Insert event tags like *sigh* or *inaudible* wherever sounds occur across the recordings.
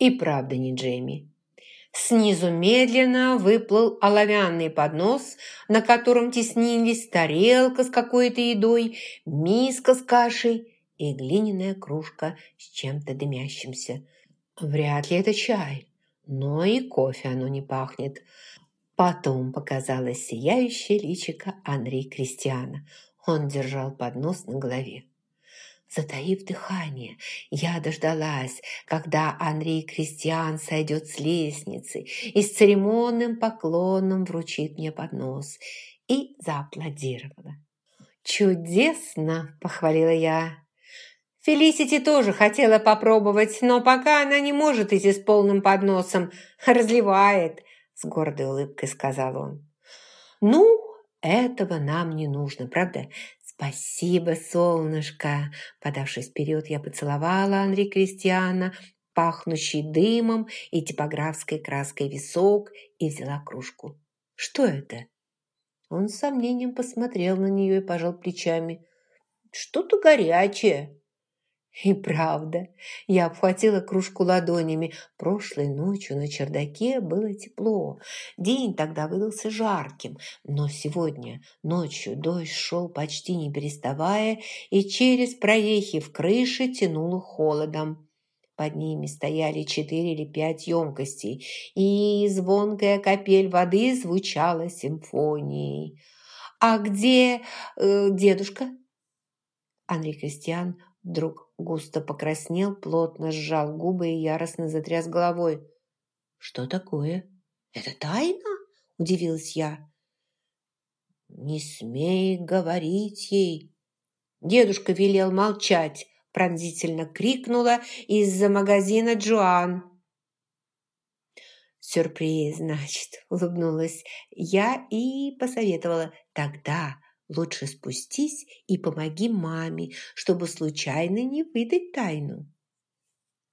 И правда не Джейми. Снизу медленно выплыл оловянный поднос, на котором теснились тарелка с какой-то едой, миска с кашей и глиняная кружка с чем-то дымящимся. Вряд ли это чай, но и кофе оно не пахнет. Потом показалось сияющее личико Анри Кристиана. Он держал поднос на голове. Затаив дыхание, я дождалась, когда Анри Кристиан сойдет с лестницы и с церемонным поклоном вручит мне поднос, и зааплодировала. «Чудесно!» – похвалила я. Фелисити тоже хотела попробовать, но пока она не может идти с полным подносом, разливает, с гордой улыбкой сказал он. «Ну, этого нам не нужно, правда? «Спасибо, солнышко!» Подавшись вперед, я поцеловала Анри Кристиана, пахнущий дымом и типографской краской висок, и взяла кружку. «Что это?» Он с сомнением посмотрел на нее и пожал плечами. «Что-то горячее». И правда, я обхватила кружку ладонями. Прошлой ночью на чердаке было тепло. День тогда выдался жарким, но сегодня ночью дождь шел почти не переставая, и через проехи в крыше тянуло холодом. Под ними стояли четыре или пять емкостей, и звонкая капель воды звучала симфонией. «А где э, дедушка?» Андрей Кристиан Вдруг густо покраснел, плотно сжал губы и яростно затряс головой. «Что такое? Это тайна?» – удивилась я. «Не смей говорить ей!» Дедушка велел молчать, пронзительно крикнула из-за магазина Джоан. «Сюрприз, значит», – улыбнулась я и посоветовала. «Тогда Лучше спустись и помоги маме, чтобы случайно не выдать тайну».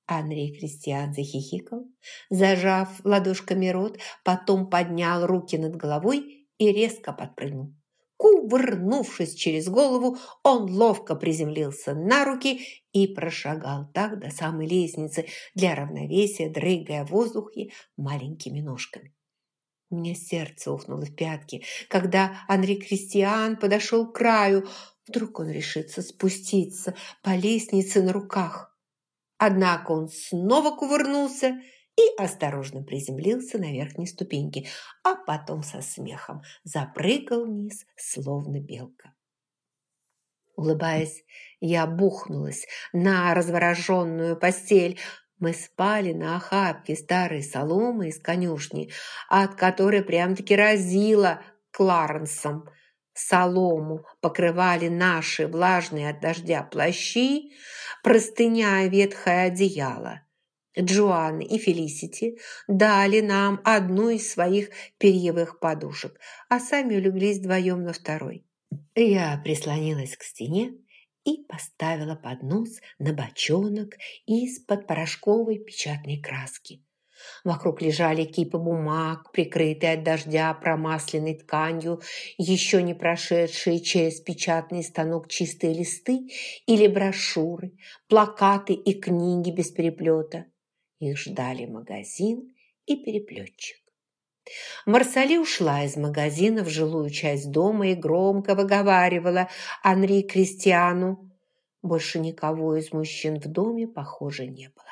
Андрей Кристиан захихикал, зажав ладошками рот, потом поднял руки над головой и резко подпрыгнул. Кувырнувшись через голову, он ловко приземлился на руки и прошагал так до самой лестницы для равновесия, дрыгая в воздухе маленькими ножками. У меня сердце ухнуло в пятки, когда Анри Кристиан подошел к краю. Вдруг он решится спуститься по лестнице на руках. Однако он снова кувырнулся и осторожно приземлился на верхней ступеньке, а потом со смехом запрыгал вниз, словно белка. Улыбаясь, я бухнулась на развороженную постель, мы спали на охапке старой соломы из конюшни, от которой прям-таки разило Кларенсом. Солому покрывали наши влажные от дождя плащи, простыня ветхое одеяло. Джоан и Фелисити дали нам одну из своих перьевых подушек, а сами улеглись вдвоем на второй. Я прислонилась к стене и поставила поднос на бочонок из-под порошковой печатной краски. Вокруг лежали кипы бумаг, прикрытые от дождя промасленной тканью, еще не прошедшие через печатный станок чистые листы или брошюры, плакаты и книги без переплета. Их ждали магазин и переплетчик. Марсали ушла из магазина в жилую часть дома и громко выговаривала Анри Кристиану. Больше никого из мужчин в доме, похоже, не было.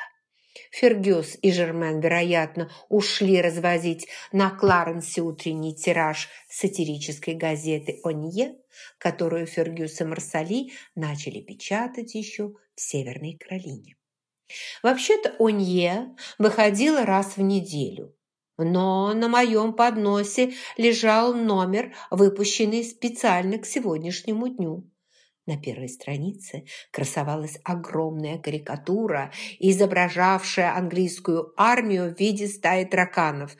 Фергюс и Жермен, вероятно, ушли развозить на Кларенсе утренний тираж сатирической газеты «Онье», которую Фергюс и Марсали начали печатать еще в Северной Каролине. Вообще-то «Онье» выходила раз в неделю, но на моем подносе лежал номер, выпущенный специально к сегодняшнему дню. На первой странице красовалась огромная карикатура, изображавшая английскую армию в виде стаи тараканов.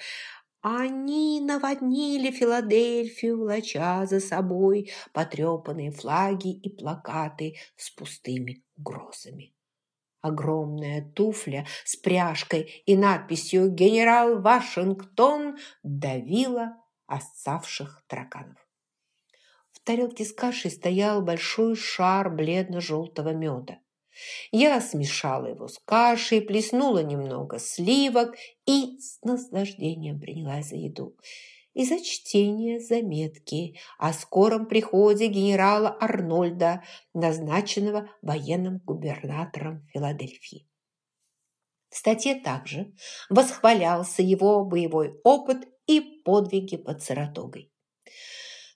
Они наводнили Филадельфию, влача за собой потрепанные флаги и плакаты с пустыми угрозами. Огромная туфля с пряжкой и надписью «Генерал Вашингтон» давила оставших тараканов. В тарелке с кашей стоял большой шар бледно-желтого меда. Я смешала его с кашей, плеснула немного сливок и с наслаждением принялась за еду. И за чтение заметки о скором приходе генерала Арнольда, назначенного военным губернатором Филадельфии. В статье также восхвалялся его боевой опыт и подвиги под Саратогой.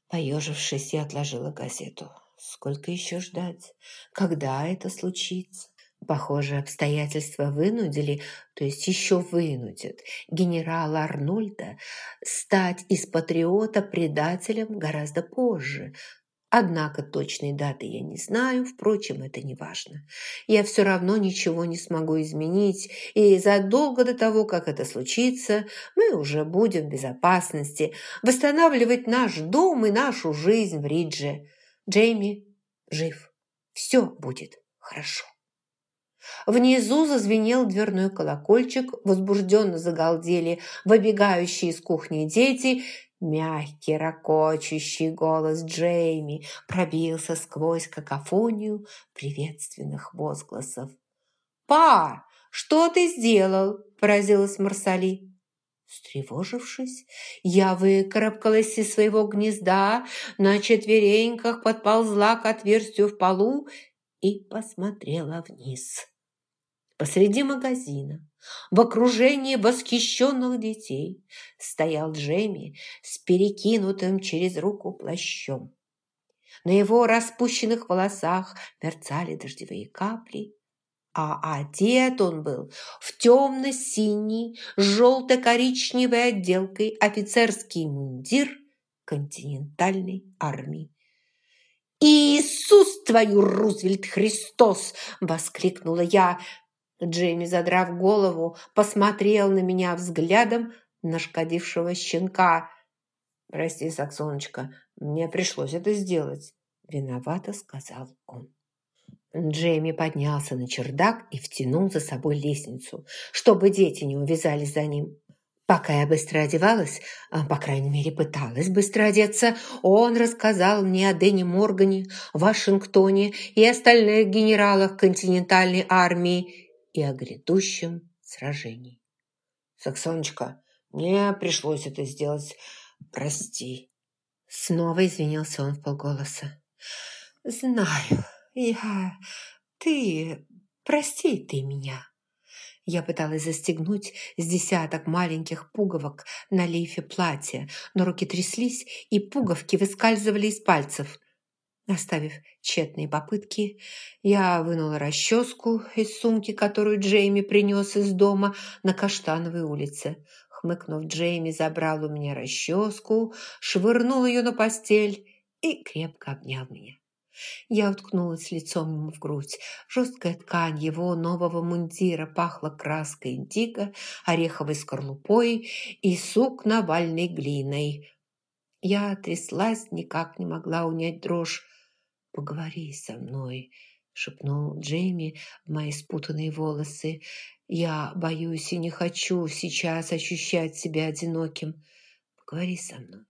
Поежившись, я отложила газету. Сколько еще ждать? Когда это случится? Похоже, обстоятельства вынудили, то есть еще вынудят, генерала Арнольда стать из патриота предателем гораздо позже, Однако точной даты я не знаю, впрочем, это не важно. Я все равно ничего не смогу изменить, и задолго до того, как это случится, мы уже будем в безопасности, восстанавливать наш дом и нашу жизнь в Ридже. Джейми жив. Все будет хорошо. Внизу зазвенел дверной колокольчик, возбужденно загалдели выбегающие из кухни дети – Мягкий, ракочущий голос Джейми пробился сквозь какофонию приветственных возгласов. «Па, что ты сделал?» – поразилась Марсали. Встревожившись, я выкарабкалась из своего гнезда, на четвереньках подползла к отверстию в полу и посмотрела вниз. Посреди магазина в окружении восхищенных детей стоял Джемми с перекинутым через руку плащом. На его распущенных волосах мерцали дождевые капли, а одет он был в темно-синий, желто-коричневой отделкой офицерский мундир континентальной армии. «Иисус твою, Рузвельт Христос!» – воскликнула я, Джейми, задрав голову, посмотрел на меня взглядом нашкодившего щенка. «Прости, Саксоночка, мне пришлось это сделать», – виновато сказал он. Джейми поднялся на чердак и втянул за собой лестницу, чтобы дети не увязались за ним. Пока я быстро одевалась, а, по крайней мере, пыталась быстро одеться, он рассказал мне о Дэне Моргане, Вашингтоне и остальных генералах континентальной армии и о грядущем сражении. «Саксоночка, мне пришлось это сделать. Прости». Снова извинился он в полголоса. «Знаю, я... Ты... Прости ты меня». Я пыталась застегнуть с десяток маленьких пуговок на лифе платья, но руки тряслись, и пуговки выскальзывали из пальцев. Оставив тщетные попытки, я вынула расческу из сумки, которую Джейми принес из дома на Каштановой улице. Хмыкнув, Джейми забрал у меня расческу, швырнул ее на постель и крепко обнял меня. Я уткнулась лицом ему в грудь. Жесткая ткань его нового мундира пахла краской индиго, ореховой скорлупой и сукновальной глиной. Я тряслась, никак не могла унять дрожь. «Поговори со мной», — шепнул Джейми мои спутанные волосы. «Я боюсь и не хочу сейчас ощущать себя одиноким. Поговори со мной».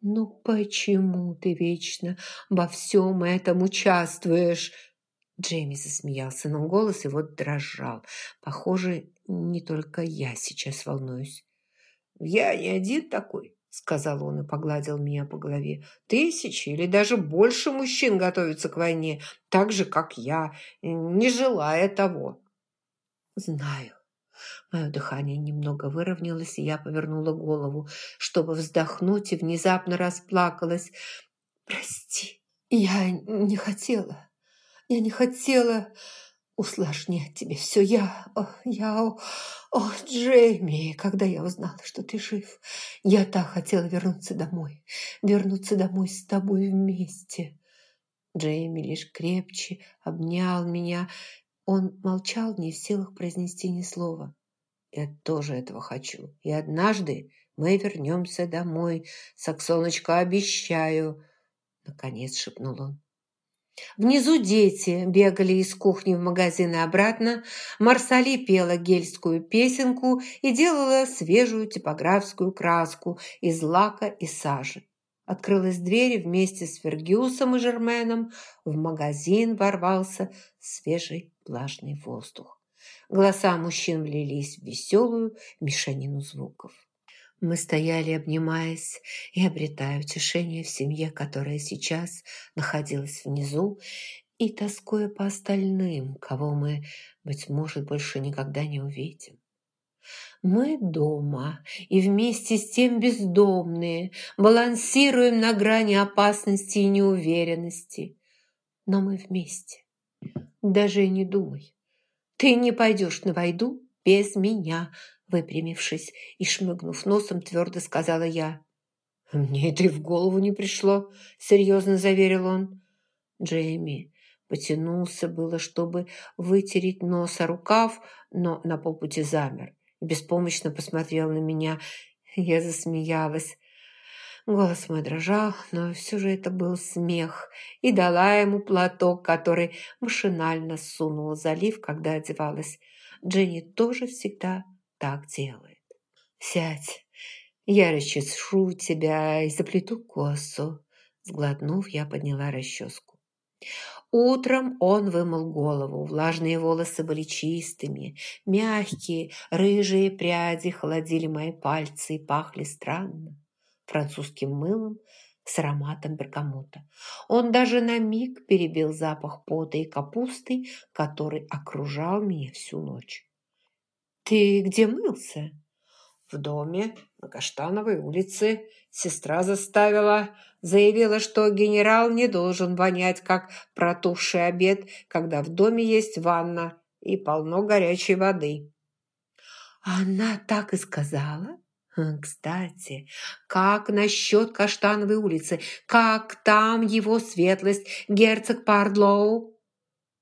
«Ну почему ты вечно во всем этом участвуешь?» Джейми засмеялся, но голос его дрожал. Похоже, не только я сейчас волнуюсь. «Я не один такой сказал он и погладил меня по голове. «Тысячи или даже больше мужчин готовятся к войне, так же, как я, не желая того». «Знаю». Мое дыхание немного выровнялось, и я повернула голову, чтобы вздохнуть, и внезапно расплакалась. «Прости, я не хотела, я не хотела...» усложнять тебе все. Я, я, о, Джейми, когда я узнала, что ты жив, я так хотела вернуться домой, вернуться домой с тобой вместе. Джейми лишь крепче обнял меня. Он молчал, не в силах произнести ни слова. Я тоже этого хочу. И однажды мы вернемся домой. Саксоночка, обещаю. Наконец шепнул он. Внизу дети бегали из кухни в магазин и обратно. Марсали пела гельскую песенку и делала свежую типографскую краску из лака и сажи. Открылась дверь, вместе с Фергюсом и Жерменом в магазин ворвался свежий влажный воздух. Голоса мужчин влились в веселую мешанину звуков. Мы стояли, обнимаясь и обретая утешение в семье, которая сейчас находилась внизу, и тоскуя по остальным, кого мы, быть может, больше никогда не увидим. Мы дома и вместе с тем бездомные, балансируем на грани опасности и неуверенности. Но мы вместе. Даже не думай. Ты не пойдешь на войду без меня, выпрямившись и шмыгнув носом, твердо сказала я. «Мне это и в голову не пришло», — серьезно заверил он. Джейми потянулся было, чтобы вытереть нос о рукав, но на полпути замер беспомощно посмотрел на меня. Я засмеялась. Голос мой дрожал, но все же это был смех. И дала ему платок, который машинально сунула залив, когда одевалась. Дженни тоже всегда так делает. «Сядь, я расчешу тебя и заплету косу». Сглотнув, я подняла расческу. Утром он вымыл голову, влажные волосы были чистыми, мягкие, рыжие пряди холодили мои пальцы и пахли странно, французским мылом с ароматом бергамота. Он даже на миг перебил запах пота и капусты, который окружал меня всю ночь. «Ты где мылся?» «В доме, на Каштановой улице. Сестра заставила. Заявила, что генерал не должен вонять, как протухший обед, когда в доме есть ванна и полно горячей воды». «Она так и сказала?» «Кстати, как насчет Каштановой улицы? Как там его светлость, герцог Пардлоу?»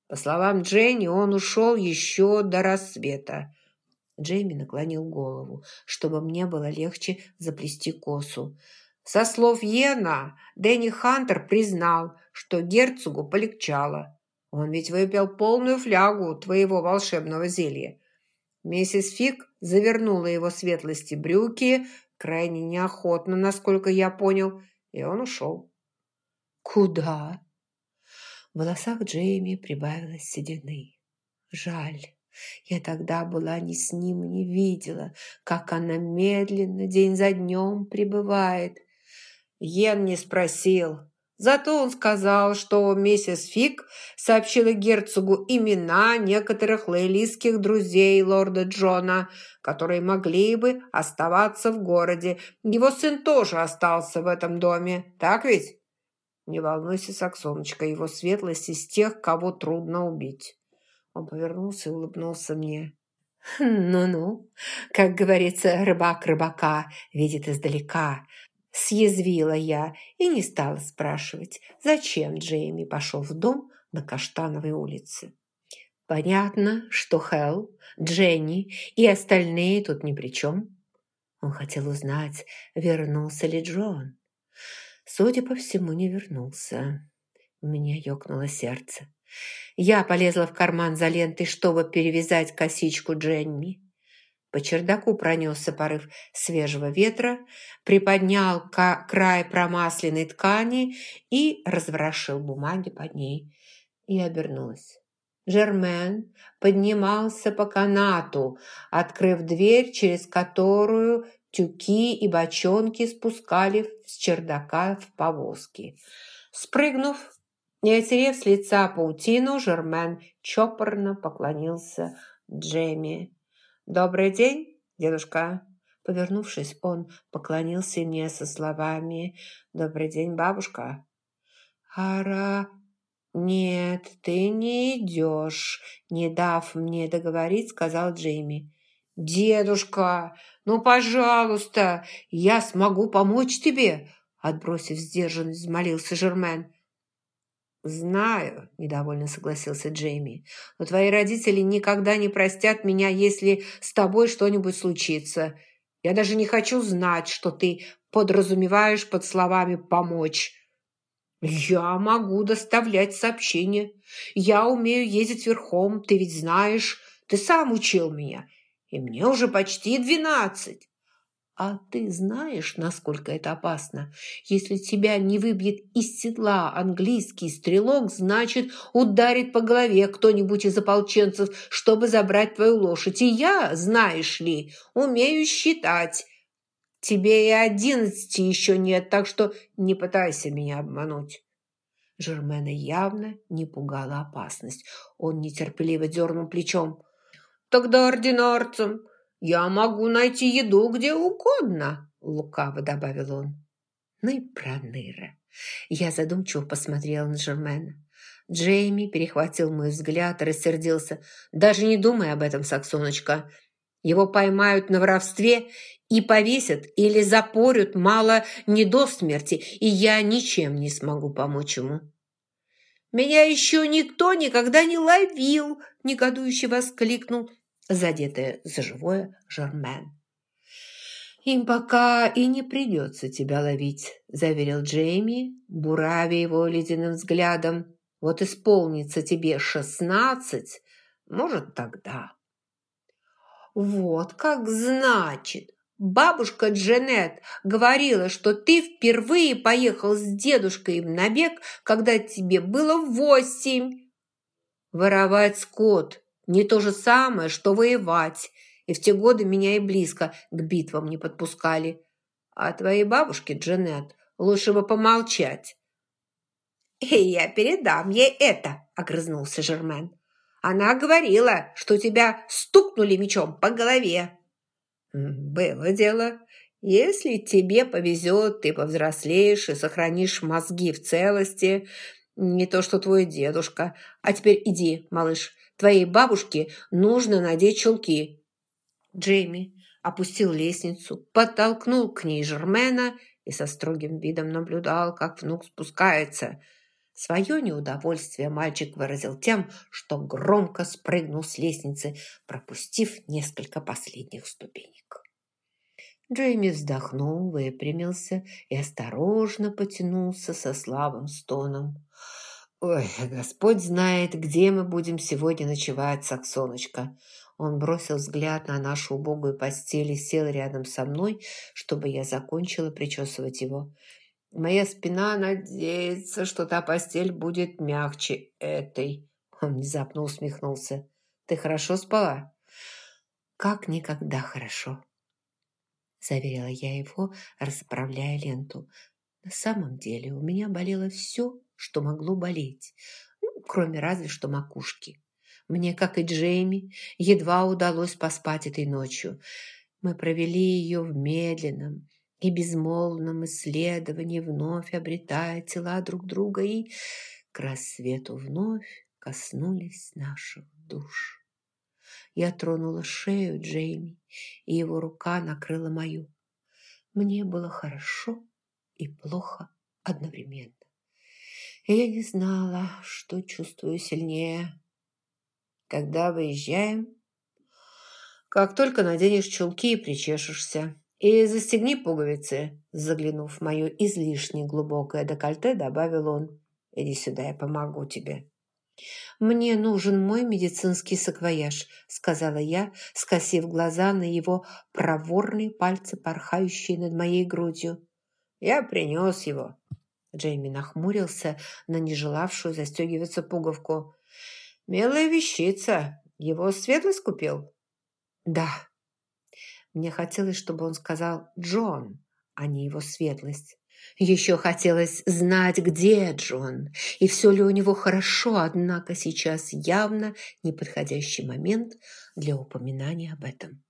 По словам Дженни, он ушел еще до рассвета. Джейми наклонил голову, чтобы мне было легче заплести косу. Со слов Йена, Дэнни Хантер признал, что герцогу полегчало. Он ведь выпил полную флягу твоего волшебного зелья. Миссис Фиг завернула его светлости брюки, крайне неохотно, насколько я понял, и он ушел. «Куда?» В волосах Джейми прибавилось седины. «Жаль». Я тогда была ни с ним, не видела, как она медленно день за днем прибывает. Йен не спросил. Зато он сказал, что миссис Фиг сообщила герцогу имена некоторых лейлийских друзей лорда Джона, которые могли бы оставаться в городе. Его сын тоже остался в этом доме, так ведь? Не волнуйся, Саксоночка, его светлость из тех, кого трудно убить. Он повернулся и улыбнулся мне. *laughs* «Ну-ну, как говорится, рыбак рыбака видит издалека», съязвила я и не стала спрашивать, зачем Джейми пошел в дом на Каштановой улице. Понятно, что Хелл, Дженни и остальные тут ни при чем. Он хотел узнать, вернулся ли Джон. Судя по всему, не вернулся. У меня ёкнуло сердце. Я полезла в карман за лентой, чтобы перевязать косичку Дженни. По чердаку пронесся порыв свежего ветра, приподнял край промасленной ткани и разворошил бумаги под ней. И обернулась. Жермен поднимался по канату, открыв дверь, через которую тюки и бочонки спускали с чердака в повозки. Спрыгнув, не отерев с лица паутину, Жермен чопорно поклонился Джемми. «Добрый день, дедушка!» Повернувшись, он поклонился мне со словами «Добрый день, бабушка!» «Ара...» «Нет, ты не идешь», – не дав мне договорить, сказал Джейми. «Дедушка, ну, пожалуйста, я смогу помочь тебе», – отбросив сдержанность, взмолился Жермен. «Знаю», – недовольно согласился Джейми, «но твои родители никогда не простят меня, если с тобой что-нибудь случится. Я даже не хочу знать, что ты подразумеваешь под словами «помочь». Я могу доставлять сообщения. Я умею ездить верхом, ты ведь знаешь. Ты сам учил меня. И мне уже почти двенадцать. А ты знаешь, насколько это опасно? Если тебя не выбьет из седла английский стрелок, значит, ударит по голове кто-нибудь из ополченцев, чтобы забрать твою лошадь. И я, знаешь ли, умею считать. Тебе и одиннадцати еще нет, так что не пытайся меня обмануть». Жермена явно не пугала опасность. Он нетерпеливо дернул плечом. «Тогда ординарцам я могу найти еду где угодно», лукаво добавил он. Ну и проныра. Я задумчиво посмотрела на Жермена. Джейми перехватил мой взгляд и рассердился. «Даже не думай об этом, Саксоночка. Его поймают на воровстве и повесят или запорют мало не до смерти, и я ничем не смогу помочь ему». «Меня еще никто никогда не ловил!» – негодующе воскликнул задетая за живое Жермен. «Им пока и не придется тебя ловить», – заверил Джейми, буравя его ледяным взглядом. «Вот исполнится тебе шестнадцать, может, тогда». «Вот как значит! Бабушка Джанет говорила, что ты впервые поехал с дедушкой в набег, когда тебе было восемь». «Воровать скот не то же самое, что воевать. И в те годы меня и близко к битвам не подпускали. А твоей бабушке, Джанет, лучше бы помолчать. «И я передам ей это», – огрызнулся Жермен. «Она говорила, что тебя стукнули мечом по голове». «Было дело. Если тебе повезет, ты повзрослеешь и сохранишь мозги в целости. Не то, что твой дедушка. А теперь иди, малыш, Твоей бабушке нужно надеть чулки». Джейми опустил лестницу, подтолкнул к ней Жермена и со строгим видом наблюдал, как внук спускается. Свое неудовольствие мальчик выразил тем, что громко спрыгнул с лестницы, пропустив несколько последних ступенек. Джейми вздохнул, выпрямился и осторожно потянулся со слабым стоном. «Ой, Господь знает, где мы будем сегодня ночевать, Саксоночка». Он бросил взгляд на нашу убогую постель и сел рядом со мной, чтобы я закончила причесывать его. «Моя спина надеется, что та постель будет мягче этой». Он внезапно усмехнулся. «Ты хорошо спала?» «Как никогда хорошо», – заверила я его, расправляя ленту. «На самом деле у меня болело все, что могло болеть, ну, кроме разве что макушки. Мне, как и Джейми, едва удалось поспать этой ночью. Мы провели ее в медленном и безмолвном исследовании, вновь обретая тела друг друга, и к рассвету вновь коснулись наших душ. Я тронула шею Джейми, и его рука накрыла мою. Мне было хорошо и плохо одновременно я не знала, что чувствую сильнее. Когда выезжаем? Как только наденешь чулки и причешешься. И застегни пуговицы, заглянув в мое излишне глубокое декольте, добавил он. Иди сюда, я помогу тебе. «Мне нужен мой медицинский саквояж», — сказала я, скосив глаза на его проворные пальцы, порхающие над моей грудью. «Я принес его», Джейми нахмурился на нежелавшую застегиваться пуговку. «Милая вещица. Его светлость купил?» «Да». Мне хотелось, чтобы он сказал «Джон», а не его светлость. Еще хотелось знать, где Джон, и все ли у него хорошо, однако сейчас явно неподходящий момент для упоминания об этом.